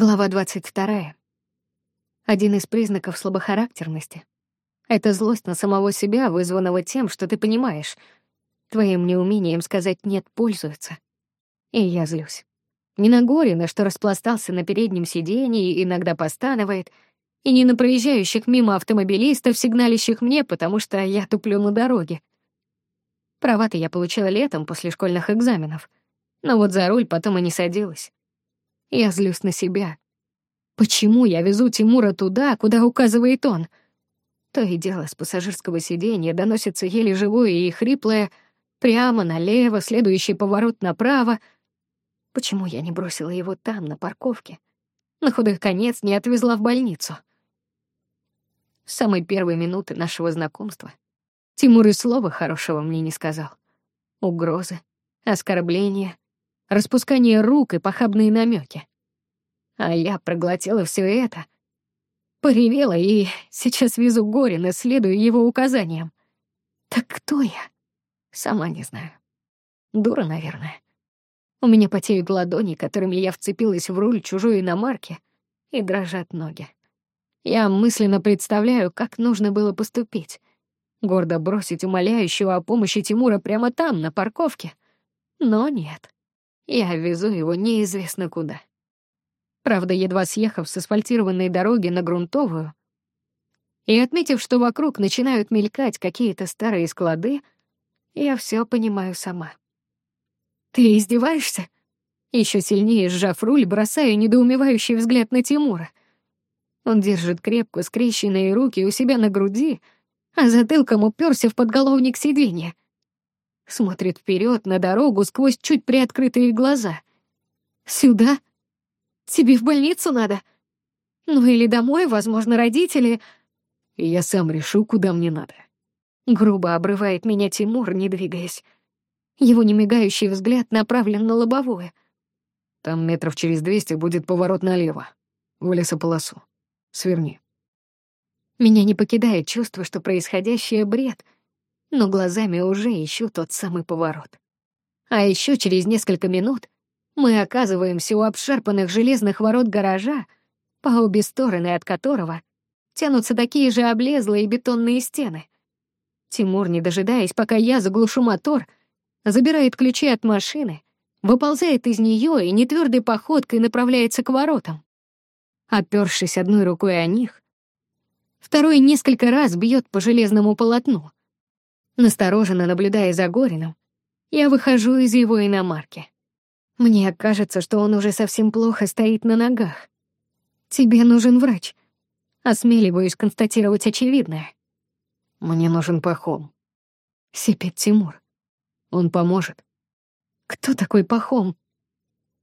Глава 22. Один из признаков слабохарактерности — это злость на самого себя, вызванного тем, что ты понимаешь, твоим неумением сказать «нет» пользуются. И я злюсь. Не на Горина, что распластался на переднем сиденье и иногда постанывает, и не на проезжающих мимо автомобилистов, сигналящих мне, потому что я туплю на дороге. Права-то я получила летом после школьных экзаменов, но вот за руль потом и не садилась. Я злюсь на себя. Почему я везу Тимура туда, куда указывает он? То и дело с пассажирского сиденья доносится еле живое и хриплое прямо налево, следующий поворот направо. Почему я не бросила его там, на парковке? На худой конец не отвезла в больницу. С самой первой минуты нашего знакомства Тимур и слова хорошего мне не сказал. Угрозы, оскорбления — распускание рук и похабные намеки. А я проглотила все это, поревела и сейчас везу Горина, следуя его указаниям. Так кто я? Сама не знаю. Дура, наверное. У меня потеют ладони, которыми я вцепилась в руль чужой иномарки, и дрожат ноги. Я мысленно представляю, как нужно было поступить. Гордо бросить умоляющего о помощи Тимура прямо там, на парковке. Но нет. Я везу его неизвестно куда. Правда, едва съехав с асфальтированной дороги на грунтовую и отметив, что вокруг начинают мелькать какие-то старые склады, я все понимаю сама. «Ты издеваешься?» Еще сильнее сжав руль, бросаю недоумевающий взгляд на Тимура. Он держит крепко скрещенные руки у себя на груди, а затылком уперся в подголовник сиденья — смотрит вперед на дорогу сквозь чуть приоткрытые глаза. «Сюда? Тебе в больницу надо? Ну или домой, возможно, родители...» «Я сам решу, куда мне надо». Грубо обрывает меня Тимур, не двигаясь. Его немигающий взгляд направлен на лобовое. «Там метров через двести будет поворот налево, в лесополосу. Сверни». Меня не покидает чувство, что происходящее — бред — но глазами уже ищу тот самый поворот. А еще через несколько минут мы оказываемся у обшарпанных железных ворот гаража, по обе стороны от которого тянутся такие же облезлые бетонные стены. Тимур, не дожидаясь, пока я заглушу мотор, забирает ключи от машины, выползает из нее и нетвердой походкой направляется к воротам. Опершись одной рукой о них, второй несколько раз бьет по железному полотну. Настороженно наблюдая за Горином, я выхожу из его иномарки. Мне кажется, что он уже совсем плохо стоит на ногах. Тебе нужен врач. Осмеливаюсь констатировать очевидное. Мне нужен Пахом. Сипет Тимур. Он поможет. Кто такой Пахом?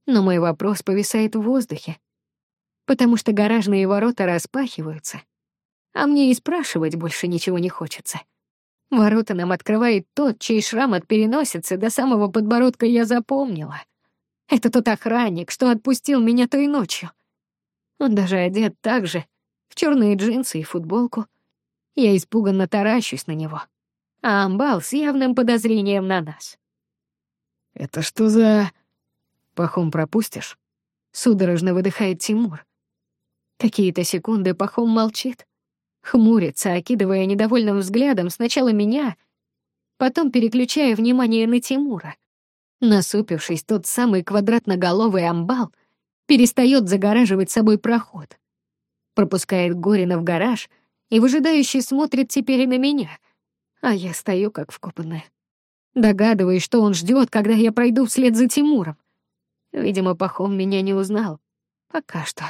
Но мой вопрос повисает в воздухе, потому что гаражные ворота распахиваются, а мне и спрашивать больше ничего не хочется. Ворота нам открывает тот, чей шрам от переносицы до самого подбородка я запомнила. Это тот охранник, что отпустил меня той ночью. Он даже одет так же, в черные джинсы и футболку. Я испуганно таращусь на него. А Амбал с явным подозрением на нас. «Это что за...» «Пахом пропустишь?» Судорожно выдыхает Тимур. Какие-то секунды Пахом молчит, хмурится, окидывая недовольным взглядом сначала меня, потом переключая внимание на Тимура. Насупившись, тот самый квадратноголовый амбал перестает загораживать собой проход. Пропускает Горина в гараж и выжидающий смотрит теперь на меня, а я стою как вкопанная. Догадываюсь, что он ждет, когда я пройду вслед за Тимуром. Видимо, Пахом меня не узнал. Пока что.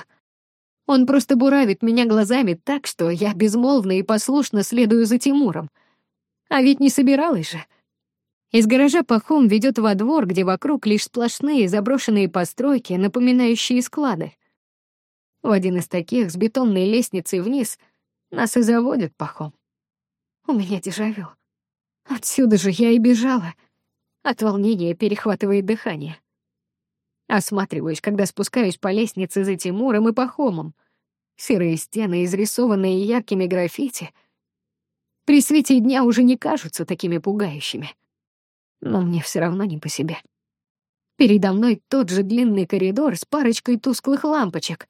Он просто буравит меня глазами так, что я безмолвно и послушно следую за Тимуром. А ведь не собиралась же. Из гаража Пахом ведет во двор, где вокруг лишь сплошные заброшенные постройки, напоминающие склады. В один из таких, с бетонной лестницей вниз, нас и заводят Пахом. У меня дежавю. Отсюда же я и бежала. От волнения перехватывает дыхание. Осматриваюсь, когда спускаюсь по лестнице за Тимуром и Пахомом. Серые стены, изрисованные яркими граффити, при свете дня уже не кажутся такими пугающими. Но мне все равно не по себе. Передо мной тот же длинный коридор с парочкой тусклых лампочек,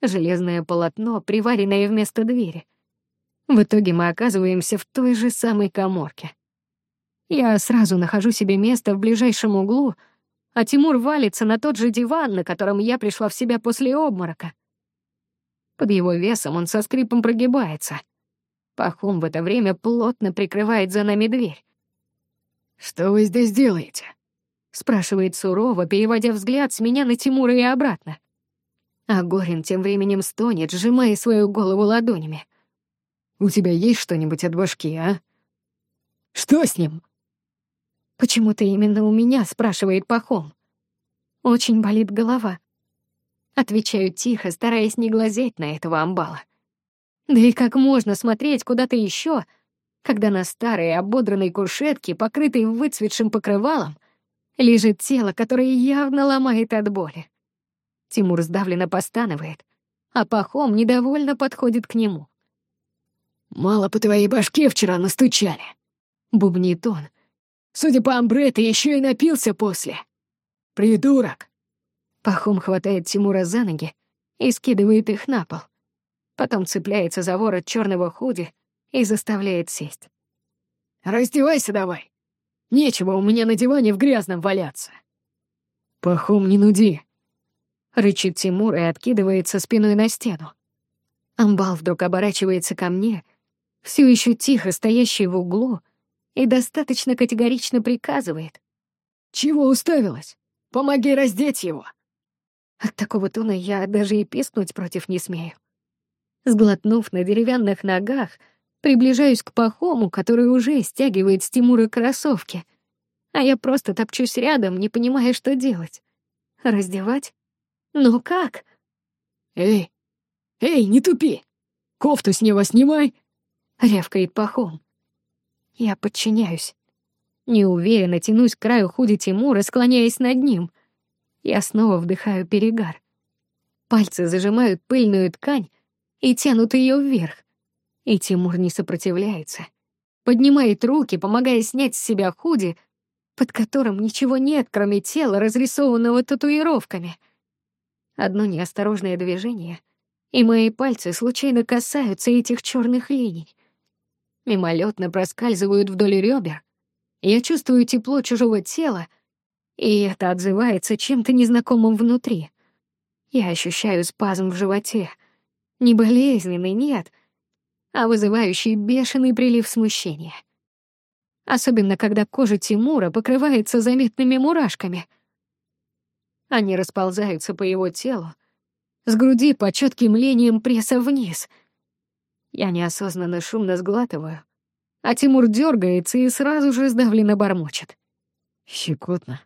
железное полотно, приваренное вместо двери. В итоге мы оказываемся в той же самой коморке. Я сразу нахожу себе место в ближайшем углу, а Тимур валится на тот же диван, на котором я пришла в себя после обморока. Под его весом он со скрипом прогибается. Пахом в это время плотно прикрывает за нами дверь. «Что вы здесь делаете?» — спрашивает сурово, переводя взгляд с меня на Тимура и обратно. А Горин тем временем стонет, сжимая свою голову ладонями. «У тебя есть что-нибудь от башки, а? Что с ним?» «Почему-то именно у меня?» — спрашивает Пахом. «Очень болит голова». Отвечаю тихо, стараясь не глазеть на этого амбала. Да и как можно смотреть куда-то еще, когда на старой ободранной кушетке, покрытой выцветшим покрывалом, лежит тело, которое явно ломает от боли. Тимур сдавленно постанывает, а Пахом недовольно подходит к нему. «Мало по твоей башке вчера настучали», — бубнит он. «Судя по амбре, ты еще и напился после. Придурок!» Пахом хватает Тимура за ноги и скидывает их на пол. Потом цепляется за ворот черного худи и заставляет сесть. «Раздевайся давай! Нечего у меня на диване в грязном валяться!» «Пахом, не нуди!» Рычит Тимур и откидывается спиной на стену. Амбал вдруг оборачивается ко мне, все еще тихо стоящий в углу, и достаточно категорично приказывает. «Чего уставилась? Помоги раздеть его!» От такого тона я даже и пискнуть против не смею. Сглотнув на деревянных ногах, приближаюсь к Пахому, который уже стягивает с Тимура кроссовки, а я просто топчусь рядом, не понимая, что делать. Раздевать? «Ну как?» «Эй, эй, не тупи! Кофту с него снимай!» — рявкает Пахом. Я подчиняюсь. Неуверенно тянусь к краю худи Тимура, склоняясь над ним. Я снова вдыхаю перегар. Пальцы зажимают пыльную ткань и тянут ее вверх. И Тимур не сопротивляется. Поднимает руки, помогая снять с себя худи, под которым ничего нет, кроме тела, разрисованного татуировками — Одно неосторожное движение, и мои пальцы случайно касаются этих черных линий. Мимолетно проскальзывают вдоль ребер. Я чувствую тепло чужого тела, и это отзывается чем-то незнакомым внутри. Я ощущаю спазм в животе. Не болезненный, нет, а вызывающий бешеный прилив смущения. Особенно, когда кожа Тимура покрывается заметными мурашками — они расползаются по его телу, с груди по четким линиям пресса вниз. Я неосознанно шумно сглатываю, а Тимур дергается и сразу же сдавленно бормочет. «Щекотно».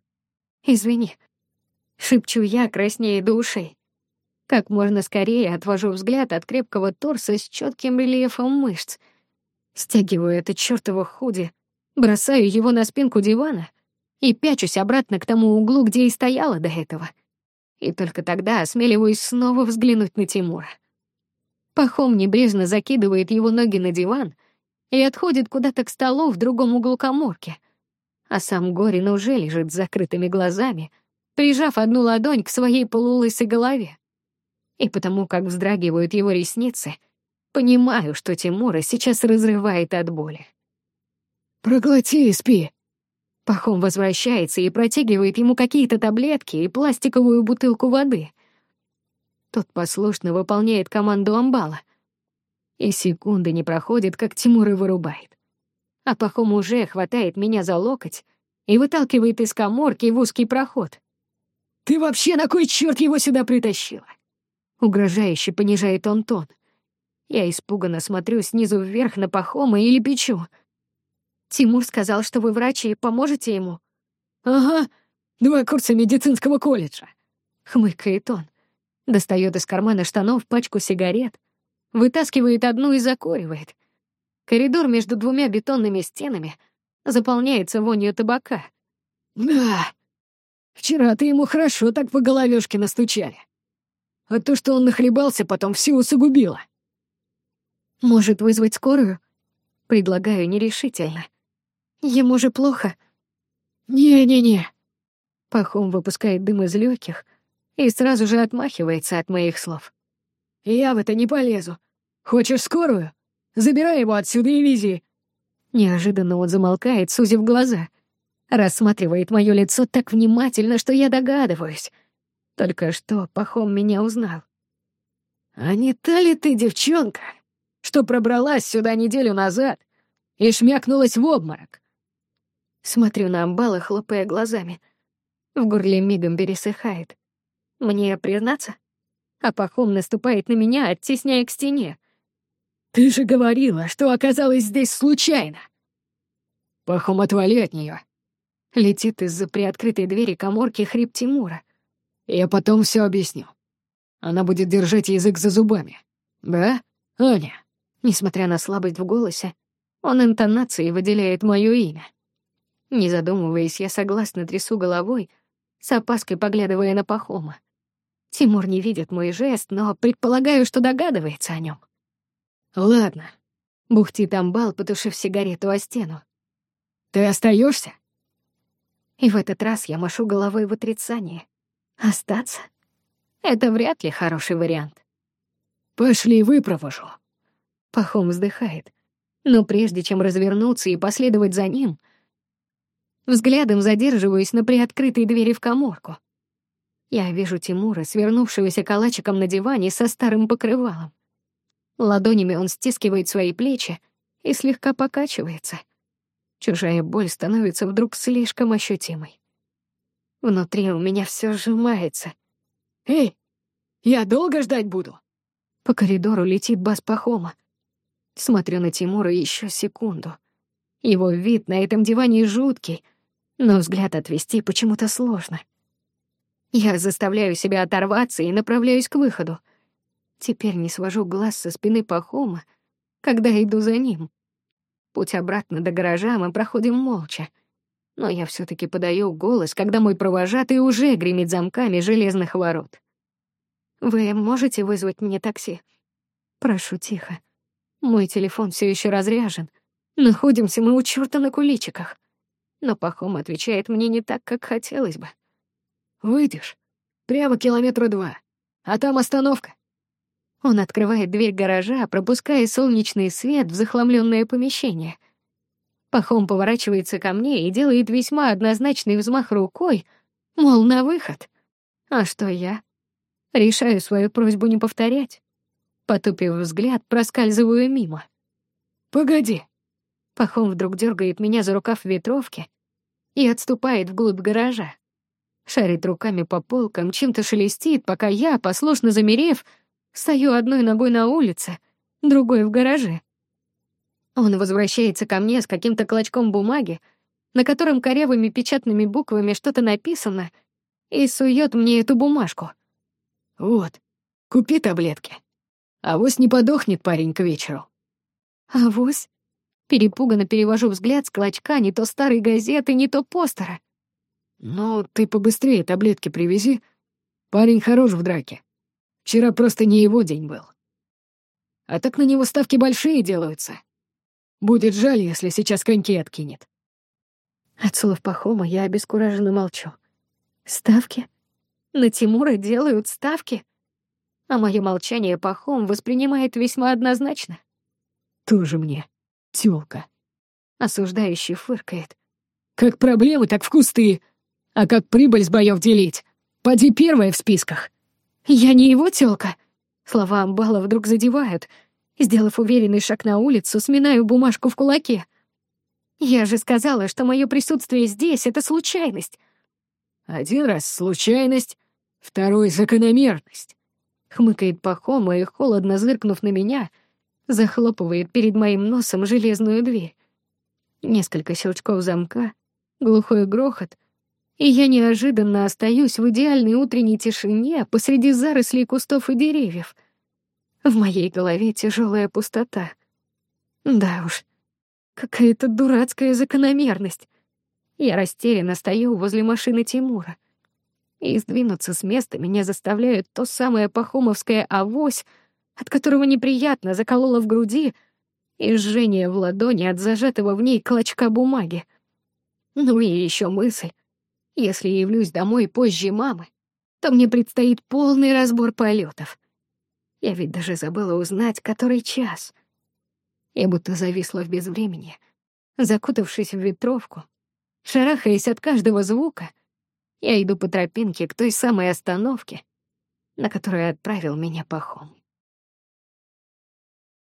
«Извини», — шепчу я, краснее до ушей. Как можно скорее отвожу взгляд от крепкого торса с четким рельефом мышц. Стягиваю это чёртово худи, бросаю его на спинку дивана и пячусь обратно к тому углу, где и стояла до этого. И только тогда осмеливаюсь снова взглянуть на Тимура. Пахом небрежно закидывает его ноги на диван и отходит куда-то к столу в другом углу коморки, а сам Горин уже лежит с закрытыми глазами, прижав одну ладонь к своей полулысой голове. И потому как вздрагивают его ресницы, понимаю, что Тимура сейчас разрывает от боли. «Проглоти и спи», Пахом возвращается и протягивает ему какие-то таблетки и пластиковую бутылку воды. Тот послушно выполняет команду амбала. И секунды не проходит, как Тимур и вырубает. А Пахом уже хватает меня за локоть и выталкивает из коморки в узкий проход. «Ты вообще на кой черт его сюда притащила?» Угрожающе понижает он тон. Я испуганно смотрю снизу вверх на Пахома или печу — Тимур сказал, что вы врач и поможете ему. Ага, два курса медицинского колледжа. Хмыкает он. Достает из кармана штанов пачку сигарет, вытаскивает одну и закуривает. Коридор между двумя бетонными стенами заполняется вонью табака. Да, вчера ты ему хорошо так по головешке настучали. А то, что он нахлебался, потом все усугубило. Может, вызвать скорую? Предлагаю нерешительно. Ему же плохо. Не-не-не. Пахом выпускает дым из легких и сразу же отмахивается от моих слов. Я в это не полезу. Хочешь скорую? Забирай его отсюда и вези. Неожиданно он замолкает, сузив глаза. Рассматривает мое лицо так внимательно, что я догадываюсь. Только что Пахом меня узнал. «А не та ли ты девчонка, что пробралась сюда неделю назад и шмякнулась в обморок?» Смотрю на амбала, хлопая глазами. В горле мигом пересыхает. Мне признаться? А Пахом наступает на меня, оттесняя к стене. «Ты же говорила, что оказалась здесь случайно!» «Пахом, отвали от нее. Летит из-за приоткрытой двери коморки хрип Тимура. «Я потом все объясню. Она будет держать язык за зубами. Да, Аня?» Несмотря на слабость в голосе, он интонацией выделяет моё имя. Не задумываясь, я согласно трясу головой, с опаской поглядывая на Пахома. Тимур не видит мой жест, но предполагаю, что догадывается о нем. «Ладно», — бухтит амбал, потушив сигарету о стену. «Ты остаешься? И в этот раз я машу головой в отрицание. Остаться? Это вряд ли хороший вариант. «Пошли, выпровожу». Пахом вздыхает. Но прежде чем развернуться и последовать за ним, взглядом задерживаюсь на приоткрытой двери в коморку. Я вижу Тимура, свернувшегося калачиком на диване со старым покрывалом. Ладонями он стискивает свои плечи и слегка покачивается. Чужая боль становится вдруг слишком ощутимой. Внутри у меня все сжимается. «Эй, я долго ждать буду?» По коридору летит бас Пахома. Смотрю на Тимура еще секунду. Его вид на этом диване жуткий, но взгляд отвести почему-то сложно. Я заставляю себя оторваться и направляюсь к выходу. Теперь не свожу глаз со спины Пахома, когда иду за ним. Путь обратно до гаража мы проходим молча. Но я все таки подаю голос, когда мой провожатый уже гремит замками железных ворот. «Вы можете вызвать мне такси?» Прошу тихо. Мой телефон все еще разряжен. Находимся мы у чёрта на куличиках. Но Пахом отвечает мне не так, как хотелось бы. Выйдешь. Прямо километра два. А там остановка. Он открывает дверь гаража, пропуская солнечный свет в захламленное помещение. Пахом поворачивается ко мне и делает весьма однозначный взмах рукой, мол, на выход. А что я? Решаю свою просьбу не повторять. Потупив взгляд, проскальзываю мимо. «Погоди!» Пахом вдруг дергает меня за рукав ветровки и отступает вглубь гаража. Шарит руками по полкам, чем-то шелестит, пока я, послушно замерев, стою одной ногой на улице, другой в гараже. Он возвращается ко мне с каким-то клочком бумаги, на котором корявыми печатными буквами что-то написано, и сует мне эту бумажку. «Вот, купи таблетки. Авось не подохнет парень к вечеру». «Авось?» Перепуганно перевожу взгляд с клочка не то старой газеты, не то постера. «Ну, ты побыстрее таблетки привези. Парень хорош в драке. Вчера просто не его день был. А так на него ставки большие делаются. Будет жаль, если сейчас коньки откинет». От слов Пахома я обескураженно молчу. «Ставки? На Тимура делают ставки?» А мое молчание Пахом воспринимает весьма однозначно. «Тоже мне, тёлка», — осуждающий фыркает. «Как проблемы, так в кусты. А как прибыль с боёв делить? Поди первая в списках. Я не его тёлка. Слова Амбала вдруг задевают. Сделав уверенный шаг на улицу, сминаю бумажку в кулаке. Я же сказала, что мое присутствие здесь — это случайность. Один раз случайность, второй — закономерность. Хмыкает Пахома и, холодно зыркнув на меня, захлопывает перед моим носом железную дверь. Несколько щелчков замка, глухой грохот — и я неожиданно остаюсь в идеальной утренней тишине посреди зарослей кустов и деревьев. В моей голове тяжелая пустота. Да уж, какая-то дурацкая закономерность. Я растерянно стою возле машины Тимура. И сдвинуться с места меня заставляет то самое пахомовское авось, от которого неприятно закололо в груди, и жжение в ладони от зажатого в ней клочка бумаги. Ну и еще мысль, если явлюсь домой позже мамы, то мне предстоит полный разбор полетов. Я ведь даже забыла узнать, который час. Я будто зависла в безвремени, закутавшись в ветровку, шарахаясь от каждого звука. Я иду по тропинке к той самой остановке, на которую отправил меня Пахом.